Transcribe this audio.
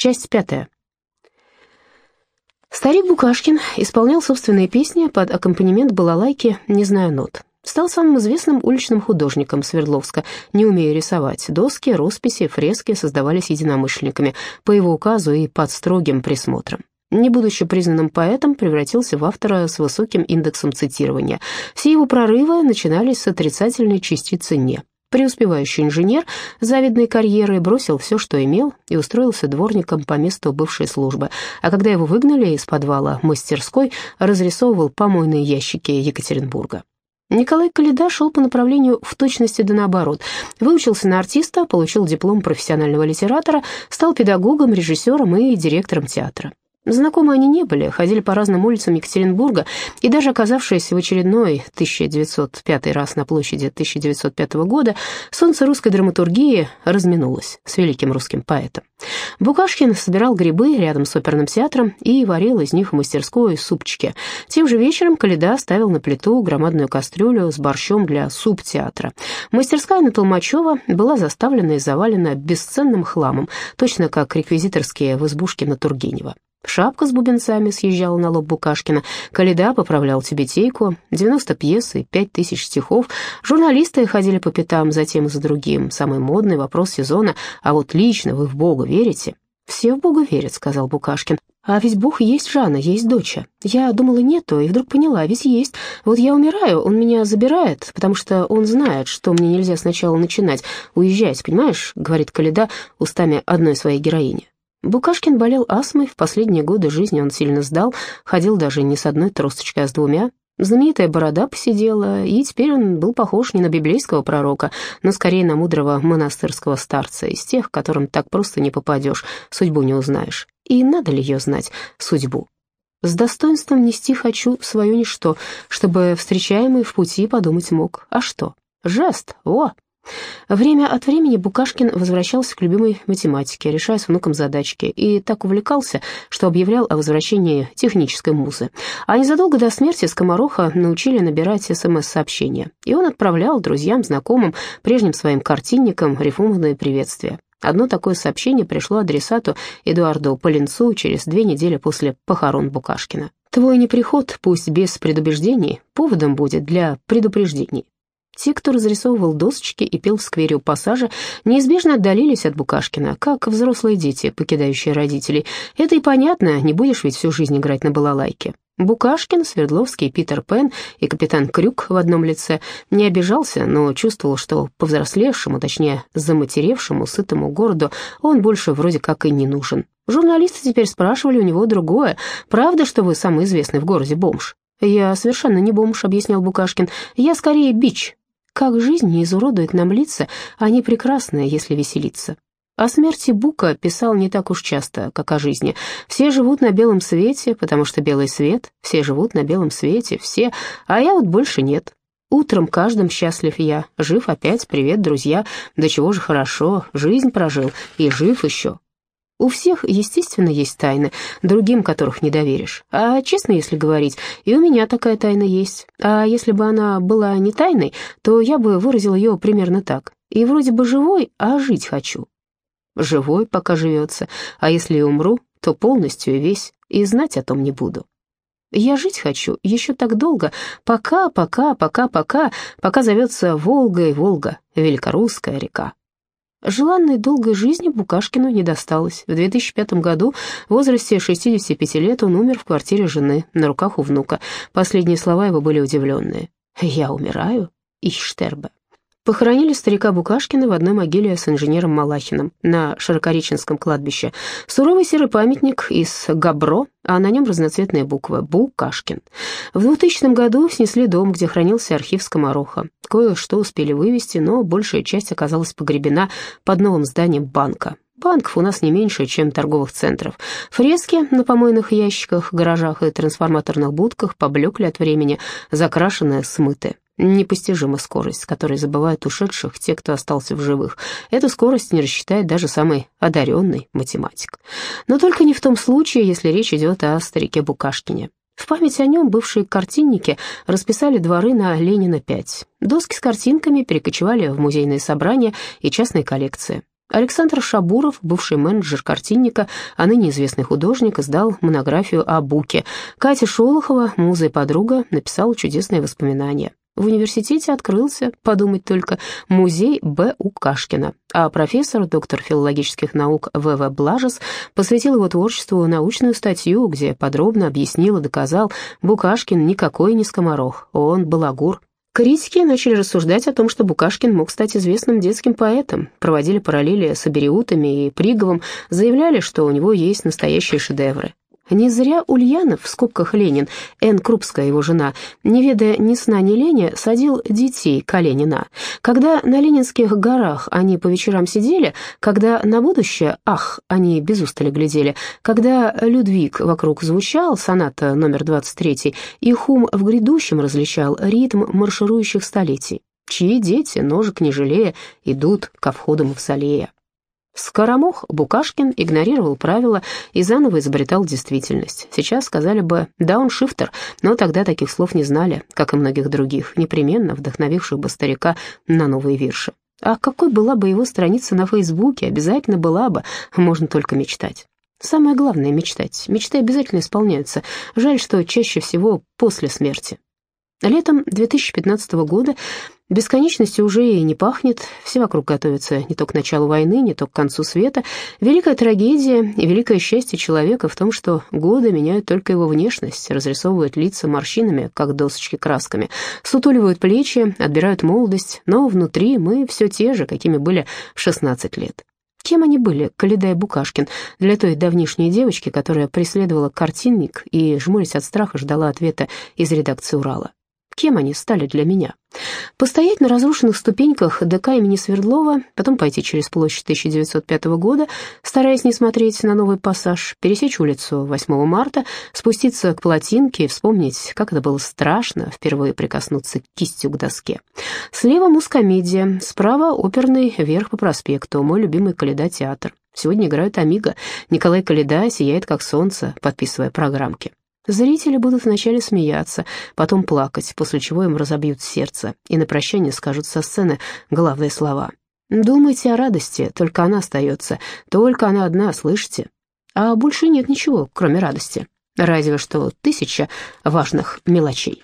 Часть пятая. Старик Букашкин исполнял собственные песни под аккомпанемент балалайки, не зная нот. Стал самым известным уличным художником Свердловска, не умея рисовать. Доски, росписи, фрески создавались единомышленниками по его указу и под строгим присмотром. Не будучи признанным поэтом, превратился в автора с высоким индексом цитирования. Все его прорывы начинались с отрицательной частицы «не». Преуспевающий инженер завидной карьерой бросил все, что имел, и устроился дворником по месту бывшей службы, а когда его выгнали из подвала мастерской, разрисовывал помойные ящики Екатеринбурга. Николай Калида шел по направлению в точности да наоборот. Выучился на артиста, получил диплом профессионального литератора, стал педагогом, режиссером и директором театра. Знакомы они не были, ходили по разным улицам Екатеринбурга, и даже оказавшись в очередной 1905 раз на площади 1905 года, солнце русской драматургии разминулось с великим русским поэтом. Букашкин собирал грибы рядом с оперным театром и варил из них в мастерской супчики. Тем же вечером Каледа ставил на плиту громадную кастрюлю с борщом для суп-театра. Мастерская на Толмачева была заставлена и завалена бесценным хламом, точно как реквизиторские в избушке на Тургенева. Шапка с бубенцами съезжала на лоб Букашкина, Каледа поправлял тибетейку, 90 пьес и 5 тысяч стихов. Журналисты ходили по пятам за тем и за другим. Самый модный вопрос сезона, а вот лично вы в Бога верите? «Все в Бога верят», — сказал Букашкин. «А ведь Бог есть Жанна, есть доча. Я думала, нету, и вдруг поняла, ведь есть. Вот я умираю, он меня забирает, потому что он знает, что мне нельзя сначала начинать. Уезжать, понимаешь?» — говорит Каледа устами одной своей героини. Букашкин болел астмой, в последние годы жизни он сильно сдал, ходил даже не с одной тросточкой, а с двумя. Знаменитая борода посидела, и теперь он был похож не на библейского пророка, но скорее на мудрого монастырского старца, из тех, которым так просто не попадешь, судьбу не узнаешь. И надо ли ее знать, судьбу? С достоинством нести хочу свое ничто, чтобы встречаемый в пути подумать мог. А что? Жест, о, Время от времени Букашкин возвращался к любимой математике, решая с внуком задачки, и так увлекался, что объявлял о возвращении технической музы. А незадолго до смерти скомороха научили набирать СМС-сообщения, и он отправлял друзьям, знакомым, прежним своим картинникам рифмованные приветствия. Одно такое сообщение пришло адресату Эдуарду Полинцу через две недели после похорон Букашкина. «Твой неприход, пусть без предубеждений, поводом будет для предупреждений. Те, кто разрисовывал досочки и пел в сквере у пассажа, неизбежно отдалились от Букашкина, как взрослые дети, покидающие родителей. Это и понятно, не будешь ведь всю жизнь играть на балалайке. Букашкин, Свердловский, Питер Пен и капитан Крюк в одном лице не обижался, но чувствовал, что повзрослевшему, точнее, заматеревшему, сытому городу он больше вроде как и не нужен. Журналисты теперь спрашивали у него другое. «Правда, что вы самый известный в городе бомж?» «Я совершенно не бомж», — объяснял Букашкин. «Я скорее бич, как жизнь не изуродует нам лица, они прекрасны, если веселиться. О смерти Бука писал не так уж часто, как о жизни. Все живут на белом свете, потому что белый свет, все живут на белом свете, все, а я вот больше нет. Утром каждым счастлив я, жив опять, привет, друзья, да чего же хорошо, жизнь прожил и жив еще. У всех, естественно, есть тайны, другим которых не доверишь. А честно, если говорить, и у меня такая тайна есть. А если бы она была не тайной, то я бы выразил ее примерно так. И вроде бы живой, а жить хочу. Живой, пока живется, а если и умру, то полностью и весь, и знать о том не буду. Я жить хочу еще так долго, пока, пока, пока, пока, пока зовется Волга и Волга, великорусская река. Желанной долгой жизни Букашкину не досталось. В 2005 году в возрасте 65 лет он умер в квартире жены, на руках у внука. Последние слова его были удивленные. «Я умираю? Иштербе». Похоронили старика Букашкина в одной могиле с инженером Малахиным на Широкореченском кладбище. Суровый серый памятник из габро, а на нем разноцветные буквы «Букашкин». В 2000 году снесли дом, где хранился архив Скомороха. Кое-что успели вывести, но большая часть оказалась погребена под новым зданием банка. Банков у нас не меньше, чем торговых центров. Фрески на помойных ящиках, гаражах и трансформаторных будках поблекли от времени, закрашенные, смыты. Непостижима скорость, с которой забывают ушедших те, кто остался в живых. Эту скорость не рассчитает даже самый одаренный математик. Но только не в том случае, если речь идет о старике Букашкине. В память о нем бывшие картинники расписали дворы на Ленина 5. Доски с картинками перекочевали в музейные собрания и частные коллекции. Александр Шабуров, бывший менеджер картинника, а ныне известный художник, издал монографию о Буке. Катя Шолохова, муза и подруга, написала чудесные воспоминания. В университете открылся, подумать только, музей Б. У. Кашкина, а профессор, доктор филологических наук В.В. Блажес посвятил его творчеству научную статью, где подробно объяснил и доказал, Букашкин никакой не скоморох, он балагур, Критики начали рассуждать о том, что Букашкин мог стать известным детским поэтом, проводили параллели с Абериутами и Приговым, заявляли, что у него есть настоящие шедевры. Не зря Ульянов, в скобках Ленин, Н. Крупская, его жена, не ведая ни сна, ни лени, садил детей к Ленина. Когда на Ленинских горах они по вечерам сидели, когда на будущее, ах, они без устали глядели, когда Людвиг вокруг звучал, соната номер 23, и Хум в грядущем различал ритм марширующих столетий, чьи дети, ножек не жалея, идут ко входу мавсолея. Скоромох Букашкин игнорировал правила и заново изобретал действительность. Сейчас сказали бы «дауншифтер», но тогда таких слов не знали, как и многих других, непременно вдохновивших бы старика на новые вирши. А какой была бы его страница на Фейсбуке, обязательно была бы, можно только мечтать. Самое главное — мечтать. Мечты обязательно исполняются. Жаль, что чаще всего после смерти. Летом 2015 года Бесконечности уже и не пахнет, все вокруг готовятся не то к началу войны, не то к концу света. Великая трагедия и великое счастье человека в том, что годы меняют только его внешность, разрисовывают лица морщинами, как досочки красками, сутуливают плечи, отбирают молодость, но внутри мы все те же, какими были в 16 лет. Кем они были, Каледа и Букашкин, для той давнишней девочки, которая преследовала картинник и, жмурясь от страха, ждала ответа из редакции «Урала»? Кем они стали для меня? Постоять на разрушенных ступеньках ДК имени Свердлова, потом пойти через площадь 1905 года, стараясь не смотреть на новый пассаж, пересечь улицу 8 марта, спуститься к плотинке и вспомнить, как это было страшно впервые прикоснуться кистью к доске. Слева мускомедия, справа оперный вверх по проспекту, мой любимый Каледа-театр. Сегодня играют «Амиго». Николай Каледа сияет, как солнце, подписывая программки. Зрители будут вначале смеяться, потом плакать, после чего им разобьют сердце и на прощание скажут со сцены главные слова. «Думайте о радости, только она остается, только она одна, слышите? А больше нет ничего, кроме радости, разве что тысяча важных мелочей».